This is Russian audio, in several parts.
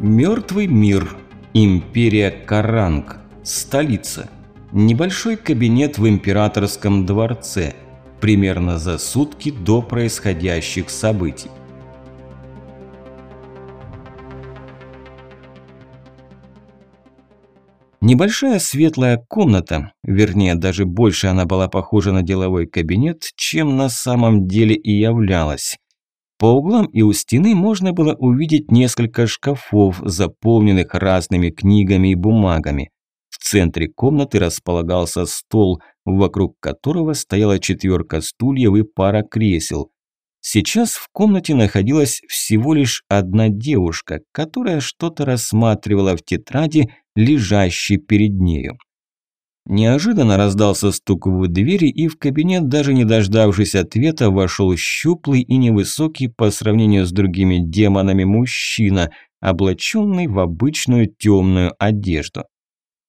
Мертвый мир. Империя Каранг. Столица. Небольшой кабинет в императорском дворце. Примерно за сутки до происходящих событий. Небольшая светлая комната, вернее, даже больше она была похожа на деловой кабинет, чем на самом деле и являлась. По углам и у стены можно было увидеть несколько шкафов, заполненных разными книгами и бумагами. В центре комнаты располагался стол, вокруг которого стояла четверка стульев и пара кресел. Сейчас в комнате находилась всего лишь одна девушка, которая что-то рассматривала в тетради, лежащей перед нею. Неожиданно раздался стук в двери, и в кабинет, даже не дождавшись ответа, вошел щуплый и невысокий по сравнению с другими демонами мужчина, облаченный в обычную темную одежду.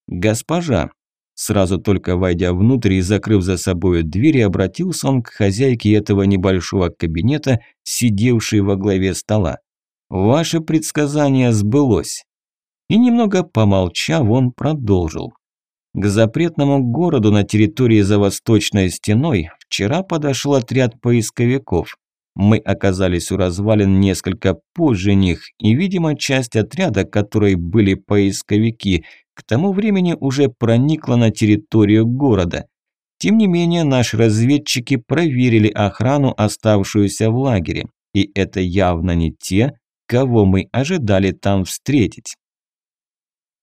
«Госпожа!» Сразу только войдя внутрь и закрыв за собой дверь, обратился он к хозяйке этого небольшого кабинета, сидевшей во главе стола. «Ваше предсказание сбылось». И немного помолчав, он продолжил. К запретному городу на территории за восточной стеной вчера подошел отряд поисковиков. Мы оказались у развалин несколько позже них, и, видимо, часть отряда, которой были поисковики, к тому времени уже проникла на территорию города. Тем не менее, наши разведчики проверили охрану, оставшуюся в лагере, и это явно не те, кого мы ожидали там встретить.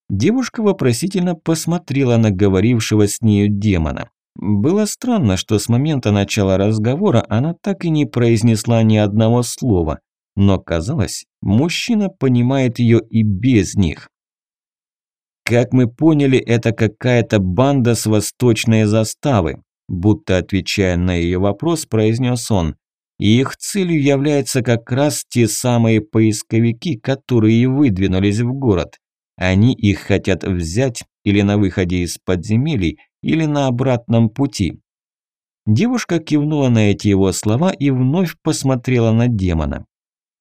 Девушка вопросительно посмотрела на говорившего с нею демона. Было странно, что с момента начала разговора она так и не произнесла ни одного слова, но казалось, мужчина понимает ее и без них. Как мы поняли, это какая-то банда с восточной заставы, будто отвечая на ее вопрос, произнес он. Их целью являются как раз те самые поисковики, которые выдвинулись в город. Они их хотят взять или на выходе из подземелий, или на обратном пути. Девушка кивнула на эти его слова и вновь посмотрела на демона.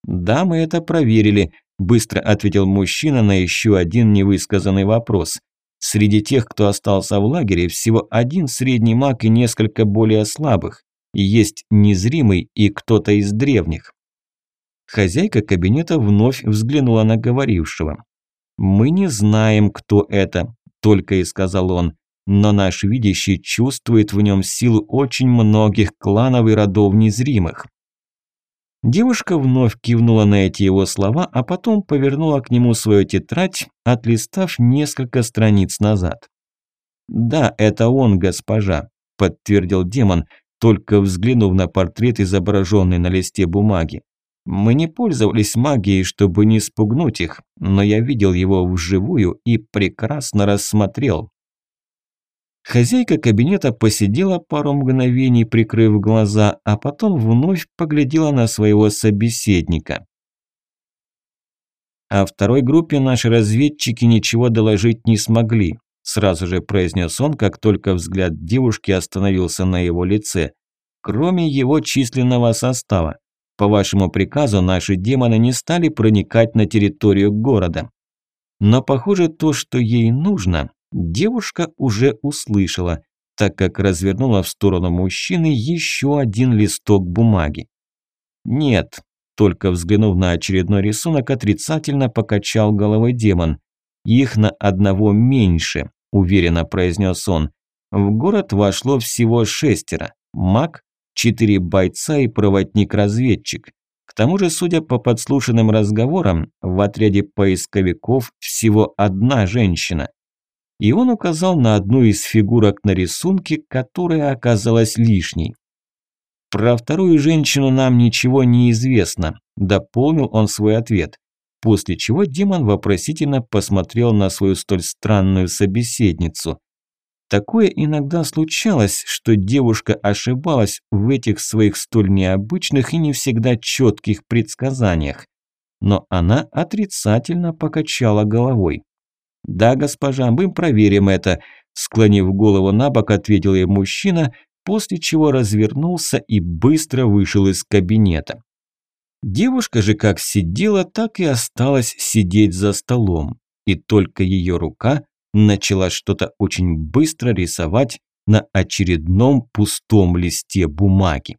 «Да, мы это проверили», – быстро ответил мужчина на еще один невысказанный вопрос. «Среди тех, кто остался в лагере, всего один средний маг и несколько более слабых. Есть незримый и кто-то из древних». Хозяйка кабинета вновь взглянула на говорившего. «Мы не знаем, кто это», – только и сказал он. «Но наш видящий чувствует в нем силу очень многих кланов и родов незримых». Девушка вновь кивнула на эти его слова, а потом повернула к нему свою тетрадь, отлистав несколько страниц назад. «Да, это он, госпожа», – подтвердил демон, только взглянув на портрет, изображенный на листе бумаги. Мы не пользовались магией, чтобы не спугнуть их, но я видел его вживую и прекрасно рассмотрел. Хозяйка кабинета посидела пару мгновений, прикрыв глаза, а потом вновь поглядела на своего собеседника. О второй группе наши разведчики ничего доложить не смогли, сразу же произнес он, как только взгляд девушки остановился на его лице, кроме его численного состава. По вашему приказу наши демоны не стали проникать на территорию города. Но похоже, то, что ей нужно, девушка уже услышала, так как развернула в сторону мужчины еще один листок бумаги. «Нет», только взглянув на очередной рисунок, отрицательно покачал головой демон. «Их на одного меньше», – уверенно произнес он. «В город вошло всего шестеро. Маг, четыре бойца и проводник-разведчик. К тому же, судя по подслушанным разговорам, в отряде поисковиков всего одна женщина. И он указал на одну из фигурок на рисунке, которая оказалась лишней. Про вторую женщину нам ничего не известно, дополнил он свой ответ. После чего демон вопросительно посмотрел на свою столь странную собеседницу. Такое иногда случалось, что девушка ошибалась в этих своих столь необычных и не всегда четких предсказаниях. Но она отрицательно покачала головой. «Да, госпожа, мы проверим это», – склонив голову на бок, ответил ей мужчина, после чего развернулся и быстро вышел из кабинета. Девушка же как сидела, так и осталась сидеть за столом. И только ее рука начала что-то очень быстро рисовать на очередном пустом листе бумаги.